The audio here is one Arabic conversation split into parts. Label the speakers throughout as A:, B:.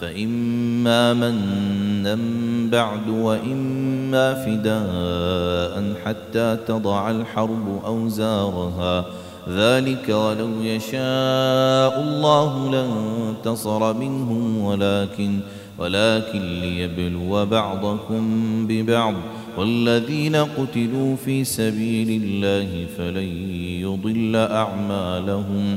A: فإما منا بعد وإما فداء حتى تضع الحرب أوزارها. ذلك ولو يشاء الله لانتصر منهم ولكن ولكن ليبلو بعضكم ببعض. والذين قتلوا في سبيل الله فلن يضل أعمالهم.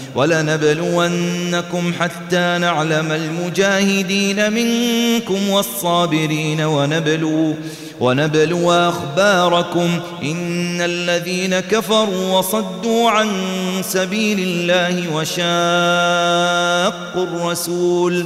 A: ولنبلونكم حتى نعلم المجاهدين منكم والصابرين ونبلو ونبلو أخباركم إن الذين كفروا وصدوا عن سبيل الله وشاقوا الرسول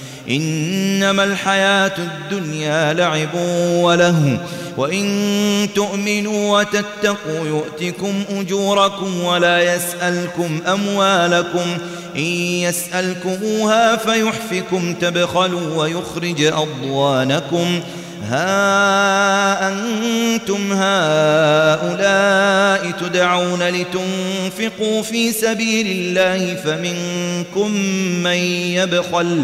A: إنما الحياة الدنيا لعب وله وإن تؤمنوا وتتقوا يؤتكم أجوركم ولا يسألكم أموالكم إن يسألكموها فيحفكم تبخلوا ويخرج أضوانكم ها أنتم هؤلاء تدعون لتنفقوا في سبيل الله فمنكم من يبخل.